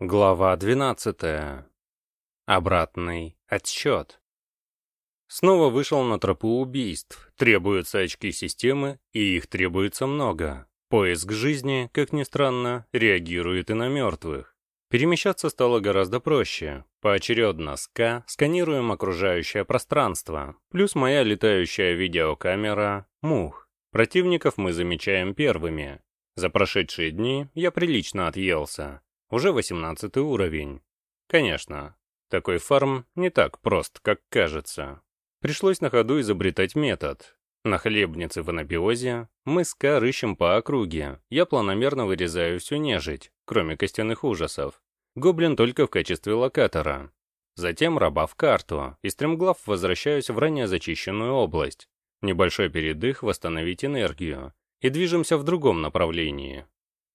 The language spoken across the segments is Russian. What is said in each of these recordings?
Глава 12. Обратный отсчет. Снова вышел на тропу убийств. Требуются очки системы, и их требуется много. Поиск жизни, как ни странно, реагирует и на мертвых. Перемещаться стало гораздо проще. Поочередно СК сканируем окружающее пространство, плюс моя летающая видеокамера «Мух». Противников мы замечаем первыми. За прошедшие дни я прилично отъелся. Уже 18 уровень. Конечно, такой фарм не так прост, как кажется. Пришлось на ходу изобретать метод. На хлебнице в анабиозе мы с Ка рыщем по округе. Я планомерно вырезаю всю нежить, кроме костяных ужасов. Гоблин только в качестве локатора. Затем раба в карту, и стремглав возвращаюсь в ранее зачищенную область. Небольшой передых восстановить энергию. И движемся в другом направлении.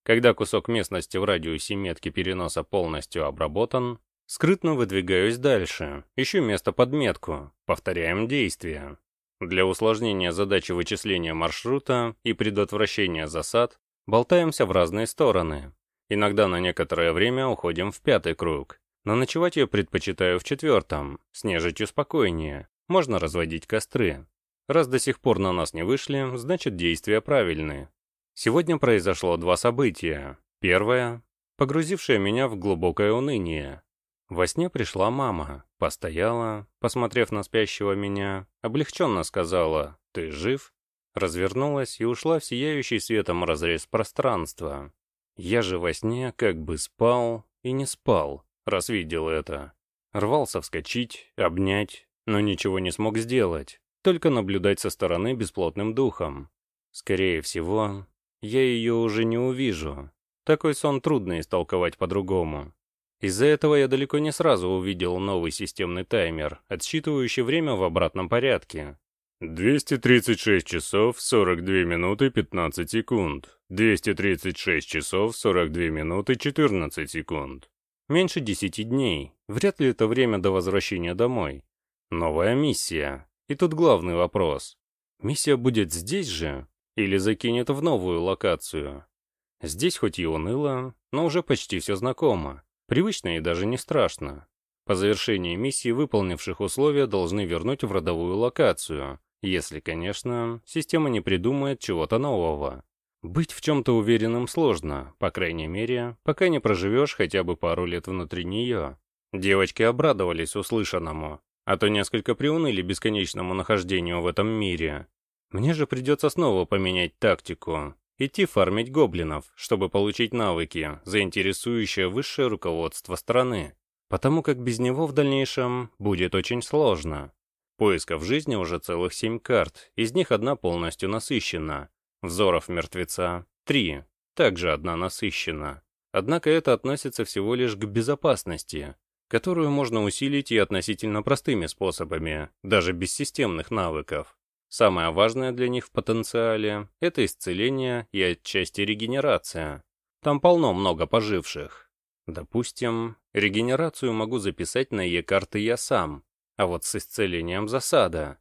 Когда кусок местности в радиусе метки переноса полностью обработан, скрытно выдвигаюсь дальше, ищу место под метку, повторяем действия. Для усложнения задачи вычисления маршрута и предотвращения засад болтаемся в разные стороны. Иногда на некоторое время уходим в пятый круг, но ночевать я предпочитаю в четвертом, с нежитью спокойнее, можно разводить костры. Раз до сих пор на нас не вышли, значит действия правильные. Сегодня произошло два события. Первое, погрузившее меня в глубокое уныние. Во сне пришла мама, постояла, посмотрев на спящего меня, облегченно сказала «Ты жив?» Развернулась и ушла в сияющий светом разрез пространства. Я же во сне как бы спал и не спал, раз видел это. Рвался вскочить, обнять, но ничего не смог сделать, только наблюдать со стороны бесплотным духом. Скорее всего, я ее уже не увижу. Такой сон трудно истолковать по-другому. Из-за этого я далеко не сразу увидел новый системный таймер, отсчитывающий время в обратном порядке. 236 часов 42 минуты 15 секунд. 236 часов 42 минуты 14 секунд. Меньше 10 дней. Вряд ли это время до возвращения домой. Новая миссия. И тут главный вопрос. Миссия будет здесь же? Или закинет в новую локацию. Здесь хоть и уныло, но уже почти все знакомо. Привычно и даже не страшно. По завершении миссии выполнивших условия должны вернуть в родовую локацию, если, конечно, система не придумает чего-то нового. Быть в чем-то уверенным сложно, по крайней мере, пока не проживешь хотя бы пару лет внутри нее. Девочки обрадовались услышанному, а то несколько приуныли бесконечному нахождению в этом мире, мне же придется снова поменять тактику. Идти фармить гоблинов, чтобы получить навыки, заинтересующие высшее руководство страны. Потому как без него в дальнейшем будет очень сложно. Поисков жизни уже целых семь карт, из них одна полностью насыщена. Взоров мертвеца — три, также одна насыщена. Однако это относится всего лишь к безопасности, которую можно усилить и относительно простыми способами, даже без системных навыков. Самое важное для них в потенциале — это исцеление и отчасти регенерация. Там полно много поживших. Допустим, регенерацию могу записать на Е-карты я сам, а вот с исцелением засада.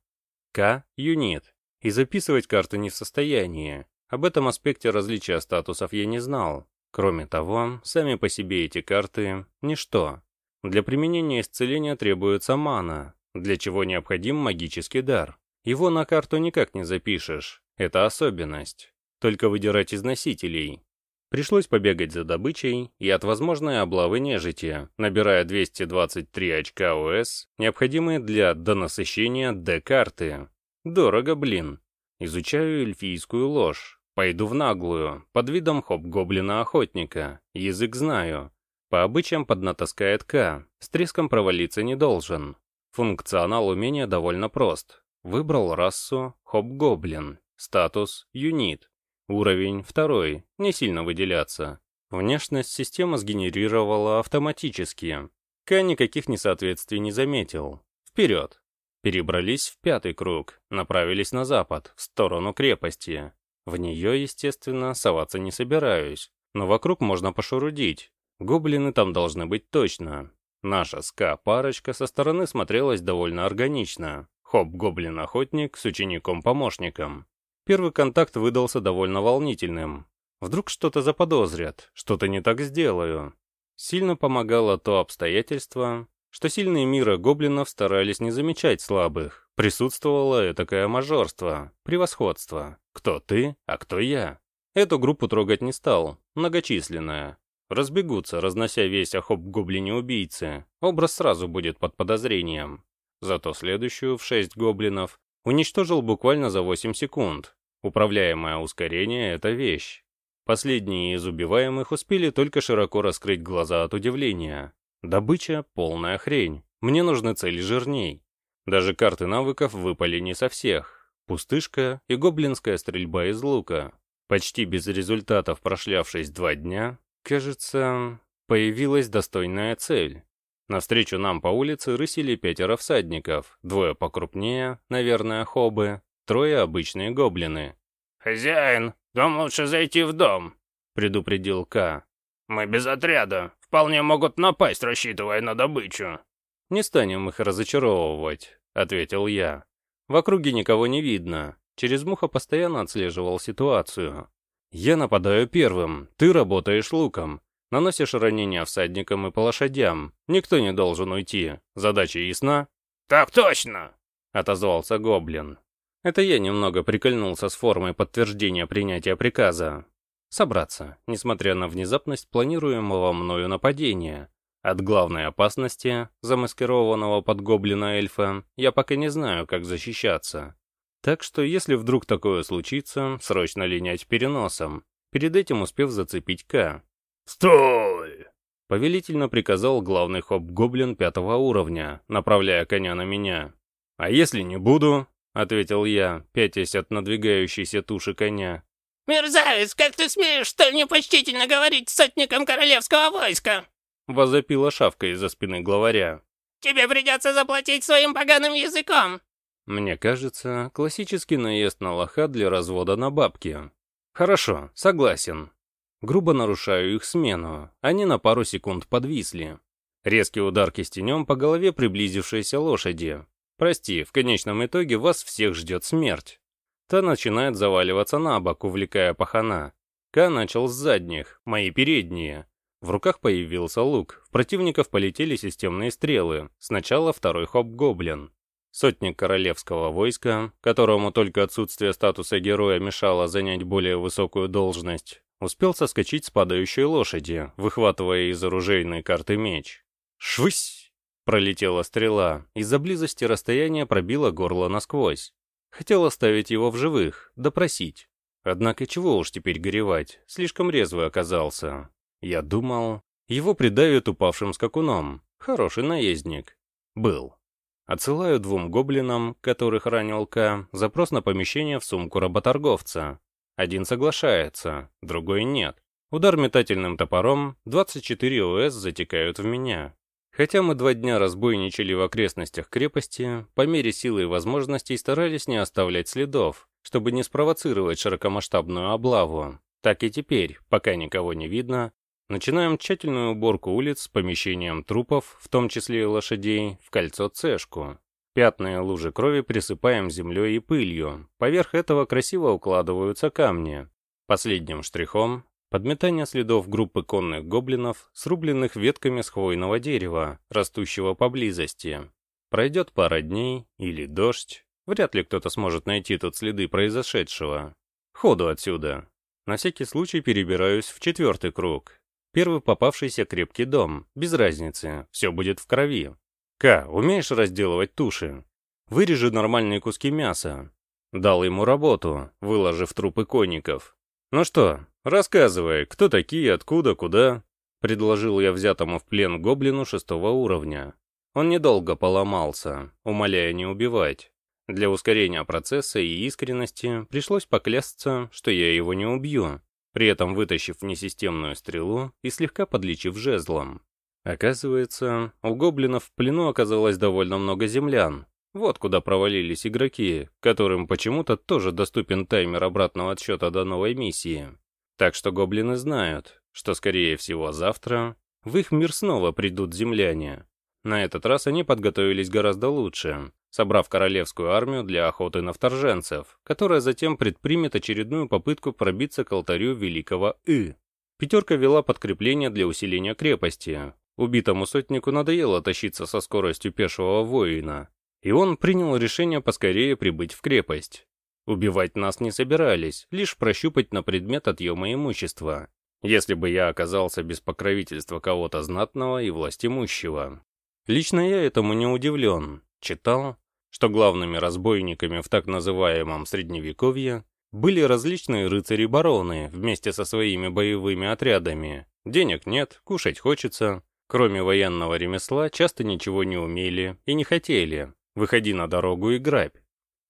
К — юнит. И записывать карты не в состоянии. Об этом аспекте различия статусов я не знал. Кроме того, сами по себе эти карты — ничто. Для применения исцеления требуется мана, для чего необходим магический дар. Его на карту никак не запишешь. Это особенность. Только выдирать из носителей. Пришлось побегать за добычей и от возможной облавы нежити, набирая 223 очка ОС, необходимые для донасыщения Д-карты. Дорого, блин. Изучаю эльфийскую ложь. Пойду в наглую, под видом хоп-гоблина-охотника. Язык знаю. По обычаям поднатаскает К, с треском провалиться не должен. Функционал умения довольно прост. Выбрал расу Хоб-Гоблин, статус Юнит, уровень второй, не сильно выделяться. Внешность система сгенерировала автоматически. К никаких несоответствий не заметил. Вперед. Перебрались в пятый круг, направились на запад, в сторону крепости. В нее, естественно, соваться не собираюсь, но вокруг можно пошурудить. Гоблины там должны быть точно. Наша ска-парочка со стороны смотрелась довольно органично. Хоп-гоблин-охотник с учеником-помощником. Первый контакт выдался довольно волнительным. Вдруг что-то заподозрят, что-то не так сделаю. Сильно помогало то обстоятельство, что сильные мира гоблинов старались не замечать слабых. Присутствовало этакое мажорство, превосходство. Кто ты, а кто я. Эту группу трогать не стал, многочисленная. Разбегутся, разнося весь охоп гоблине-убийцы. Образ сразу будет под подозрением. Зато следующую, в шесть гоблинов, уничтожил буквально за 8 секунд. Управляемое ускорение — это вещь. Последние из убиваемых успели только широко раскрыть глаза от удивления. Добыча — полная хрень. Мне нужны цели жирней. Даже карты навыков выпали не со всех. Пустышка и гоблинская стрельба из лука. Почти без результатов прошлявшись два дня, кажется, появилась достойная цель. Навстречу нам по улице рысили пятеро всадников, двое покрупнее, наверное, хобы, трое обычные гоблины. «Хозяин, дом лучше зайти в дом», — предупредил К. «Мы без отряда, вполне могут напасть, рассчитывая на добычу». «Не станем их разочаровывать», — ответил я. «В округе никого не видно. Через муха постоянно отслеживал ситуацию. Я нападаю первым, ты работаешь луком. Наносишь ранения всадникам и по лошадям. Никто не должен уйти. Задача ясна?» «Так точно!» — отозвался Гоблин. Это я немного прикольнулся с формой подтверждения принятия приказа собраться, несмотря на внезапность планируемого мною нападения. От главной опасности, замаскированного под гоблина эльфа, я пока не знаю, как защищаться. Так что, если вдруг такое случится, срочно линять переносом, перед этим успев зацепить К. «Стой!» Повелительно приказал главный хоп-гоблин пятого уровня, направляя коня на меня. «А если не буду?» — ответил я, пятясь от надвигающейся туши коня. «Мерзавец, как ты смеешь столь непочтительно говорить с сотником королевского войска?» Возопила шавка из-за спины главаря. «Тебе придется заплатить своим поганым языком!» Мне кажется, классический наезд на лоха для развода на бабки. Хорошо, согласен. Грубо нарушаю их смену, они на пару секунд подвисли. Резкий удар кистенем по голове приблизившейся лошади. Прости, в конечном итоге вас всех ждет смерть. Та начинает заваливаться на бок, увлекая пахана. Ка начал с задних, мои передние. В руках появился лук, в противников полетели системные стрелы. Сначала второй хоп-гоблин. Сотник королевского войска, которому только отсутствие статуса героя мешало занять более высокую должность, успел соскочить с падающей лошади, выхватывая из оружейной карты меч. «Швысь!» Пролетела стрела, из-за близости расстояния пробила горло насквозь. Хотел оставить его в живых, допросить. Однако чего уж теперь горевать, слишком резвый оказался. Я думал, его придавят упавшим скакуном. Хороший наездник. Был. Отсылаю двум гоблинам, которых ранил К, запрос на помещение в сумку работорговца. Один соглашается, другой нет. Удар метательным топором, 24 ОС затекают в меня. Хотя мы два дня разбойничали в окрестностях крепости, по мере силы и возможностей старались не оставлять следов, чтобы не спровоцировать широкомасштабную облаву. Так и теперь, пока никого не видно, начинаем тщательную уборку улиц с помещением трупов, в том числе и лошадей, в кольцо цешку. Пятные лужи крови присыпаем землей и пылью, поверх этого красиво укладываются камни. Последним штрихом Подметание следов группы конных гоблинов, срубленных ветками с хвойного дерева, растущего поблизости. Пройдет пара дней или дождь, вряд ли кто-то сможет найти тут следы произошедшего. Ходу отсюда. На всякий случай перебираюсь в четвертый круг. Первый попавшийся крепкий дом, без разницы, все будет в крови. К, умеешь разделывать туши? Вырежи нормальные куски мяса. Дал ему работу, выложив трупы конников. Ну что, «Рассказывай, кто такие, откуда, куда?» — предложил я взятому в плен гоблину шестого уровня. Он недолго поломался, умоляя не убивать. Для ускорения процесса и искренности пришлось поклясться, что я его не убью, при этом вытащив несистемную стрелу и слегка подлечив жезлом. Оказывается, у гоблинов в плену оказалось довольно много землян. Вот куда провалились игроки, которым почему-то тоже доступен таймер обратного отсчета до новой миссии. Так что гоблины знают, что, скорее всего, завтра в их мир снова придут земляне. На этот раз они подготовились гораздо лучше, собрав королевскую армию для охоты на вторженцев, которая затем предпримет очередную попытку пробиться к алтарю великого И. Пятерка вела подкрепление для усиления крепости. Убитому сотнику надоело тащиться со скоростью пешего воина, и он принял решение поскорее прибыть в крепость. Убивать нас не собирались, лишь прощупать на предмет отъема имущества, если бы я оказался без покровительства кого-то знатного и властимущего. Лично я этому не удивлен. Читал, что главными разбойниками в так называемом Средневековье были различные рыцари-бароны вместе со своими боевыми отрядами. Денег нет, кушать хочется. Кроме военного ремесла, часто ничего не умели и не хотели. Выходи на дорогу и грабь.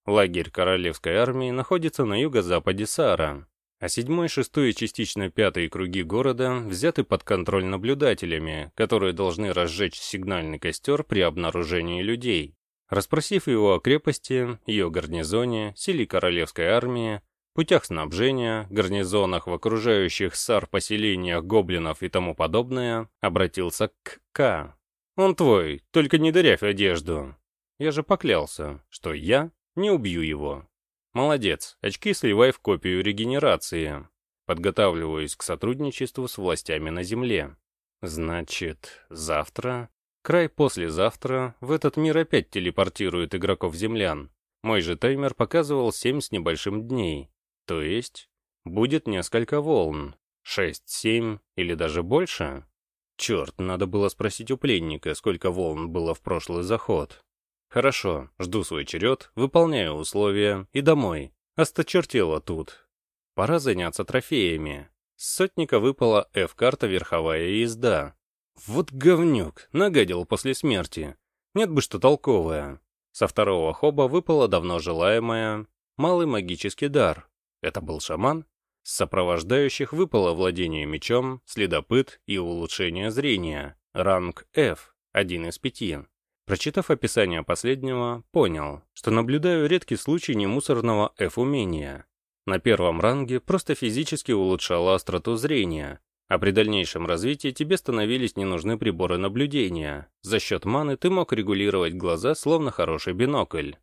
Лагерь королевской армии находится на юго-западе Сара, а седьмой, шестой и частично пятый круги города взяты под контроль наблюдателями, которые должны разжечь сигнальный костер при обнаружении людей. Распросив его о крепости, ее гарнизоне, силе королевской армии, путях снабжения, гарнизонах в окружающих сар поселениях гоблинов и тому подобное, обратился к К. «Он твой, только не дырявь одежду». Я же поклялся, что я не убью его. Молодец, очки сливай в копию регенерации. Подготавливаюсь к сотрудничеству с властями на Земле. Значит, завтра, край послезавтра, в этот мир опять телепортируют игроков-землян. Мой же таймер показывал 7 с небольшим дней. То есть, будет несколько волн. 6-7 или даже больше? Черт, надо было спросить у пленника, сколько волн было в прошлый заход. Хорошо, жду свой черед, выполняю условия и домой. Осточертело тут. Пора заняться трофеями. С сотника выпала F-карта верховая езда. Вот говнюк, нагадил после смерти. Нет бы что толковое. Со второго хоба выпала давно желаемая малый магический дар. Это был шаман. С сопровождающих выпало владение мечом, следопыт и улучшение зрения. Ранг F, один из пяти. Прочитав описание последнего, понял, что наблюдаю редкий случай немусорного F-умения. На первом ранге просто физически улучшало остроту зрения, а при дальнейшем развитии тебе становились не нужны приборы наблюдения. За счет маны ты мог регулировать глаза, словно хороший бинокль.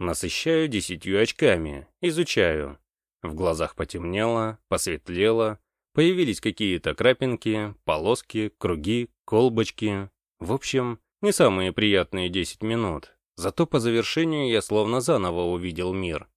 Насыщаю десятью очками, изучаю. В глазах потемнело, посветлело, появились какие-то крапинки, полоски, круги, колбочки. В общем, не самые приятные 10 минут. Зато по завершению я словно заново увидел мир.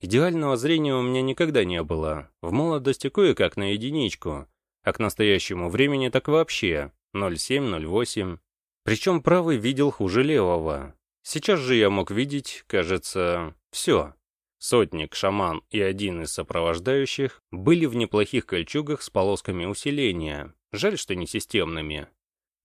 Идеального зрения у меня никогда не было. В молодости кое-как на единичку. А к настоящему времени так вообще. 0,7-0,8. Причем правый видел хуже левого. Сейчас же я мог видеть, кажется, все. Сотник, шаман и один из сопровождающих были в неплохих кольчугах с полосками усиления. Жаль, что не системными.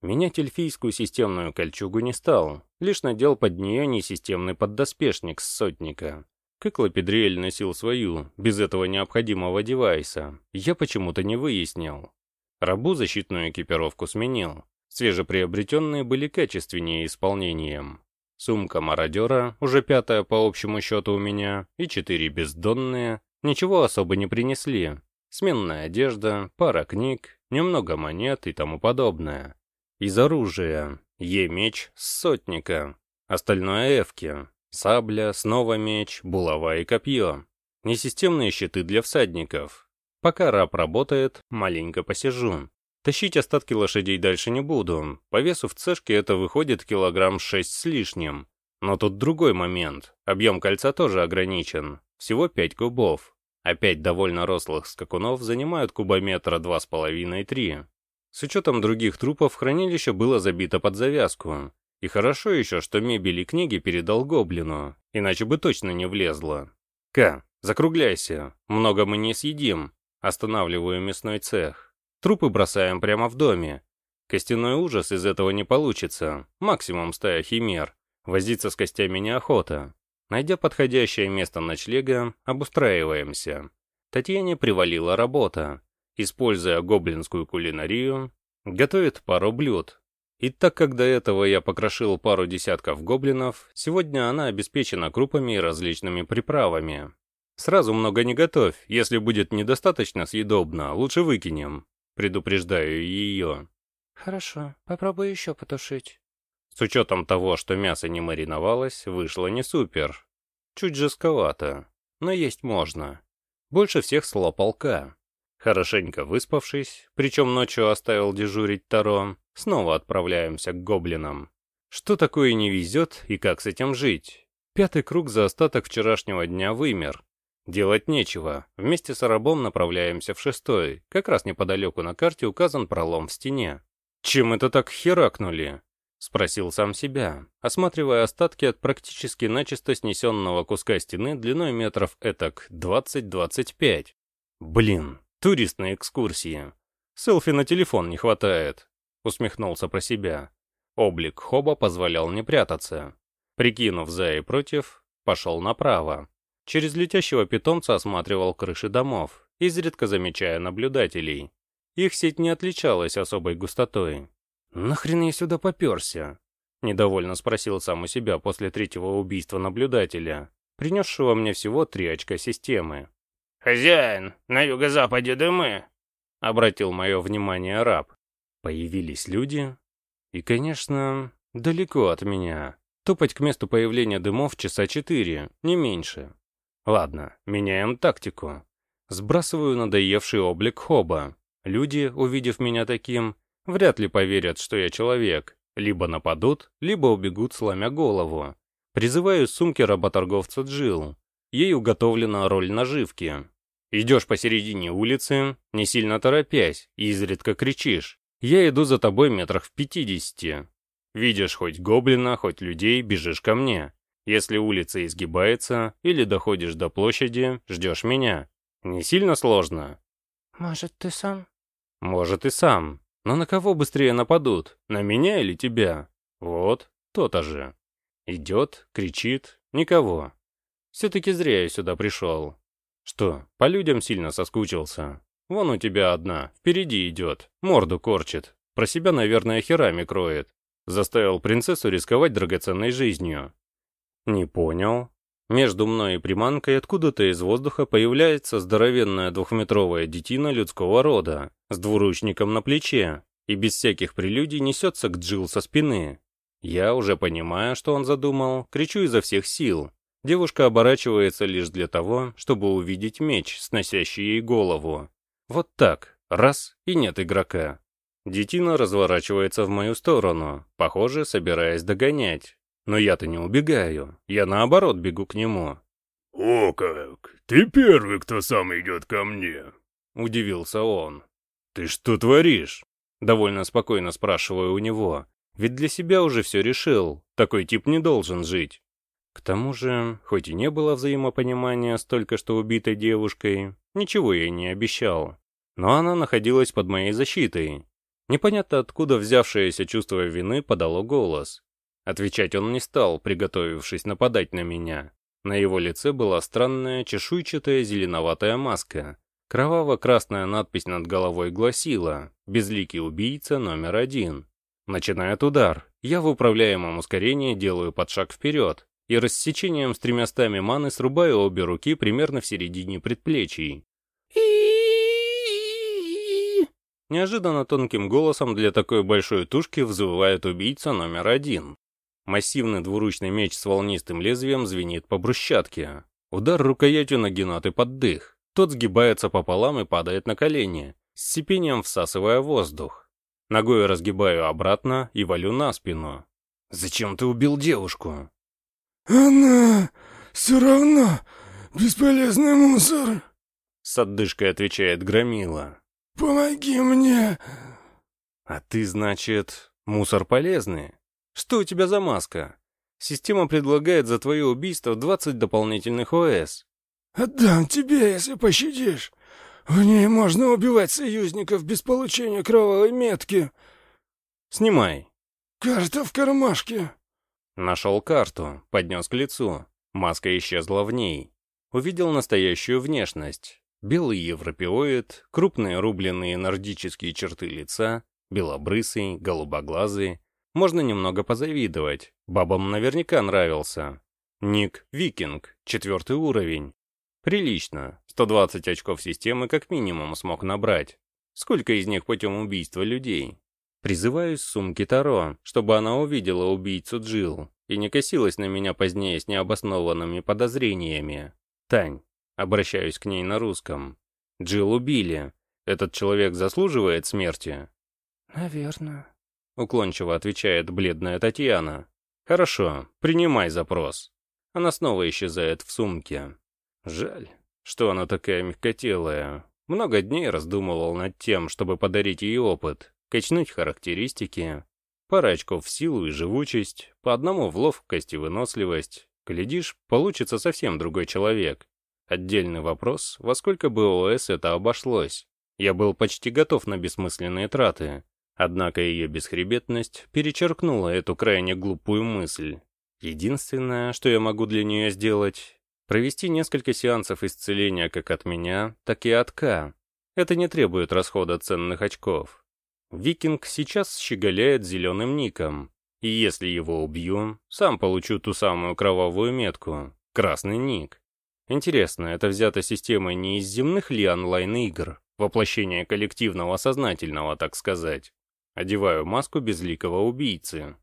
Менять эльфийскую системную кольчугу не стал, лишь надел под нее несистемный поддоспешник с сотника. Кыклопедриэль носил свою, без этого необходимого девайса. Я почему-то не выяснил. Рабу защитную экипировку сменил. Свежеприобретенные были качественнее исполнением. Сумка мародера, уже пятая по общему счету у меня, и четыре бездонные, ничего особо не принесли. Сменная одежда, пара книг, немного монет и тому подобное. Из оружия. Е-меч с сотника. Остальное эвки. Сабля, снова меч, булава и копье. Несистемные щиты для всадников. Пока раб работает, маленько посижу. Тащить остатки лошадей дальше не буду. По весу в цешке это выходит килограмм шесть с лишним. Но тут другой момент. Объем кольца тоже ограничен. Всего пять кубов. Опять довольно рослых скакунов занимают кубометра два с половиной-три. С учетом других трупов хранилище было забито под завязку. И хорошо еще, что мебель и книги передал гоблину, иначе бы точно не влезло. «К, закругляйся, много мы не съедим», останавливаю мясной цех. Трупы бросаем прямо в доме. Костяной ужас из этого не получится, максимум стая химер. Возиться с костями неохота. Найдя подходящее место ночлега, обустраиваемся. Татьяне привалила работа используя гоблинскую кулинарию, готовит пару блюд. И так как до этого я покрошил пару десятков гоблинов, сегодня она обеспечена крупами и различными приправами. Сразу много не готовь, если будет недостаточно съедобно, лучше выкинем. Предупреждаю ее. Хорошо, попробую еще потушить. С учетом того, что мясо не мариновалось, вышло не супер. Чуть жестковато, но есть можно. Больше всех слопал К. Хорошенько выспавшись, причем ночью оставил дежурить Таро, снова отправляемся к гоблинам. Что такое не везет и как с этим жить? Пятый круг за остаток вчерашнего дня вымер. Делать нечего. Вместе с рабом направляемся в шестой. Как раз неподалеку на карте указан пролом в стене. Чем это так херакнули? Спросил сам себя, осматривая остатки от практически начисто снесенного куска стены длиной метров этак 20-25. Блин, Турист на экскурсии. Селфи на телефон не хватает. Усмехнулся про себя. Облик Хоба позволял не прятаться. Прикинув за и против, пошел направо. Через летящего питомца осматривал крыши домов, изредка замечая наблюдателей. Их сеть не отличалась особой густотой. «Нахрен я сюда поперся?» Недовольно спросил сам у себя после третьего убийства наблюдателя, принесшего мне всего три очка системы. «Хозяин, на юго-западе дымы!» — обратил мое внимание раб. Появились люди, и, конечно, далеко от меня. Топать к месту появления дымов часа четыре, не меньше. Ладно, меняем тактику. Сбрасываю надоевший облик Хоба. Люди, увидев меня таким, вряд ли поверят, что я человек. Либо нападут, либо убегут, сломя голову. Призываю сумки работорговца Джил. Ей уготовлена роль наживки. Идешь посередине улицы, не сильно торопясь, и изредка кричишь. Я иду за тобой метрах в пятидесяти. Видишь хоть гоблина, хоть людей, бежишь ко мне. Если улица изгибается или доходишь до площади, ждешь меня. Не сильно сложно? Может, ты сам? Может и сам. Но на кого быстрее нападут? На меня или тебя? Вот, то-то же. Идет, кричит, никого. Все-таки зря я сюда пришел. Что, по людям сильно соскучился? Вон у тебя одна, впереди идет, морду корчит. Про себя, наверное, херами кроет. Заставил принцессу рисковать драгоценной жизнью. Не понял. Между мной и приманкой откуда-то из воздуха появляется здоровенная двухметровая детина людского рода с двуручником на плече и без всяких прелюдий несется к Джил со спины. Я, уже понимая, что он задумал, кричу изо всех сил, Девушка оборачивается лишь для того, чтобы увидеть меч, сносящий ей голову. Вот так, раз, и нет игрока. Детина разворачивается в мою сторону, похоже, собираясь догонять. Но я-то не убегаю, я наоборот бегу к нему. «О как! Ты первый, кто сам идет ко мне!» — удивился он. «Ты что творишь?» — довольно спокойно спрашиваю у него. Ведь для себя уже все решил, такой тип не должен жить. К тому же, хоть и не было взаимопонимания с только что убитой девушкой, ничего ей не обещал. Но она находилась под моей защитой. Непонятно откуда взявшееся чувство вины подало голос. Отвечать он не стал, приготовившись нападать на меня. На его лице была странная чешуйчатая зеленоватая маска. Кроваво-красная надпись над головой гласила «Безликий убийца номер один». Начинает удар. Я в управляемом ускорении делаю подшаг вперед, и рассечением с тремястами маны срубаю обе руки примерно в середине предплечий. Неожиданно тонким голосом для такой большой тушки взвывает убийца номер один. Массивный двуручный меч с волнистым лезвием звенит по брусчатке. Удар рукоятью нагинаты под дых. Тот сгибается пополам и падает на колени, с сипением всасывая воздух. Ногой разгибаю обратно и валю на спину. «Зачем ты убил девушку?» «Она все равно бесполезный мусор», — с отдышкой отвечает Громила. «Помоги мне!» «А ты, значит, мусор полезный? Что у тебя за маска? Система предлагает за твое убийство 20 дополнительных ОС». «Отдам тебе, если пощадишь. В ней можно убивать союзников без получения кровавой метки». «Снимай». «Карта в кармашке». Нашел карту, поднес к лицу. Маска исчезла в ней. Увидел настоящую внешность. Белый европеоид, крупные рубленные нордические черты лица, белобрысый, голубоглазый. Можно немного позавидовать. Бабам наверняка нравился. Ник Викинг, четвертый уровень. Прилично. 120 очков системы как минимум смог набрать. Сколько из них путем убийства людей? Призываю с сумки Таро, чтобы она увидела убийцу Джил и не косилась на меня позднее с необоснованными подозрениями. «Тань», обращаюсь к ней на русском, Джил убили. Этот человек заслуживает смерти? Наверное. Уклончиво отвечает бледная Татьяна. Хорошо, принимай запрос. Она снова исчезает в сумке. Жаль, что она такая мягкотелая. Много дней раздумывал над тем, чтобы подарить ей опыт, качнуть характеристики, пара очков в силу и живучесть, по одному в ловкость и выносливость. Глядишь, получится совсем другой человек. Отдельный вопрос, во сколько бы ОС это обошлось. Я был почти готов на бессмысленные траты. Однако ее бесхребетность перечеркнула эту крайне глупую мысль. Единственное, что я могу для нее сделать, провести несколько сеансов исцеления как от меня, так и от К. Это не требует расхода ценных очков. Викинг сейчас щеголяет зеленым ником, и если его убью, сам получу ту самую кровавую метку, красный ник. Интересно, это взято системой не из земных ли онлайн-игр, воплощение коллективного сознательного, так сказать. Одеваю маску безликого убийцы.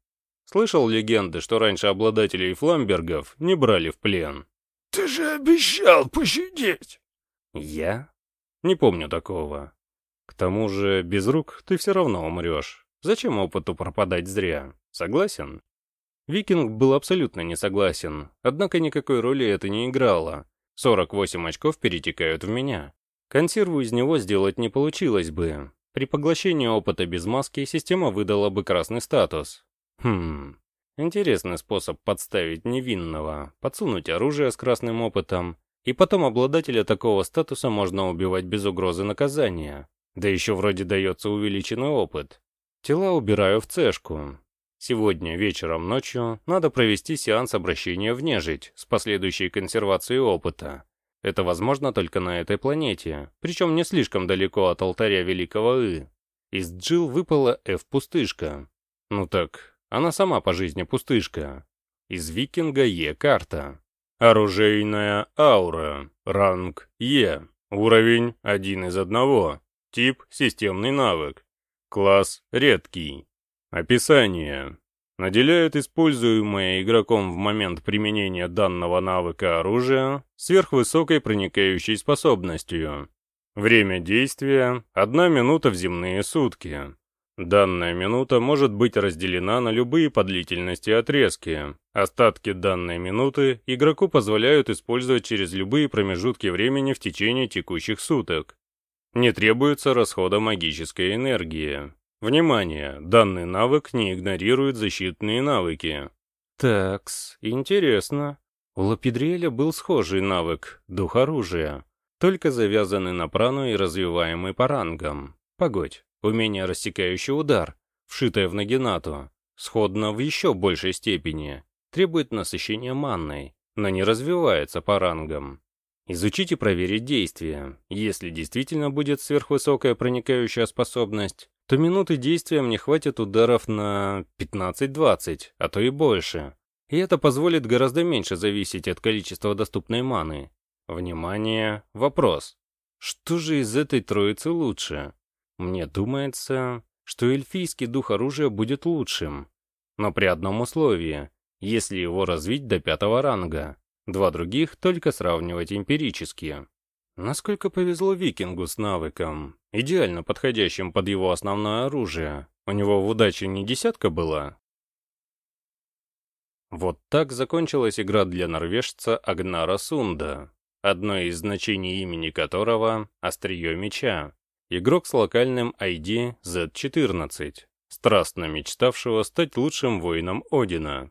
Слышал легенды, что раньше обладателей фламбергов не брали в плен. «Ты же обещал пощадить!» «Я? Не помню такого. К тому же, без рук ты все равно умрешь. Зачем опыту пропадать зря? Согласен?» Викинг был абсолютно не согласен, однако никакой роли это не играло. 48 очков перетекают в меня. Консерву из него сделать не получилось бы. При поглощении опыта без маски система выдала бы красный статус. Хм, интересный способ подставить невинного, подсунуть оружие с красным опытом, и потом обладателя такого статуса можно убивать без угрозы наказания. Да еще вроде дается увеличенный опыт. Тела убираю в цешку. Сегодня вечером ночью надо провести сеанс обращения в нежить с последующей консервацией опыта. Это возможно только на этой планете, причем не слишком далеко от алтаря Великого И. Из Джил выпала F-пустышка. Ну так, она сама по жизни пустышка. Из Викинга Е карта. Оружейная аура. Ранг Е. Уровень 1 из 1. Тип системный навык. Класс редкий. Описание наделяет используемое игроком в момент применения данного навыка оружия сверхвысокой проникающей способностью. Время действия – одна минута в земные сутки. Данная минута может быть разделена на любые по длительности отрезки. Остатки данной минуты игроку позволяют использовать через любые промежутки времени в течение текущих суток. Не требуется расхода магической энергии. Внимание! Данный навык не игнорирует защитные навыки. Такс, интересно. У Лапидриэля был схожий навык — дух оружия, только завязанный на прану и развиваемый по рангам. Погодь, умение рассекающий удар, вшитое в нагинату, сходно в еще большей степени, требует насыщения манной, но не развивается по рангам. Изучить и проверить действие. Если действительно будет сверхвысокая проникающая способность, то минуты действия мне хватит ударов на 15-20, а то и больше. И это позволит гораздо меньше зависеть от количества доступной маны. Внимание, вопрос. Что же из этой троицы лучше? Мне думается, что эльфийский дух оружия будет лучшим. Но при одном условии, если его развить до пятого ранга. Два других только сравнивать эмпирически. Насколько повезло викингу с навыком, идеально подходящим под его основное оружие. У него в удаче не десятка была. Вот так закончилась игра для норвежца Агнара Сунда, одно из значений имени которого — острие меча. Игрок с локальным ID Z14, страстно мечтавшего стать лучшим воином Одина.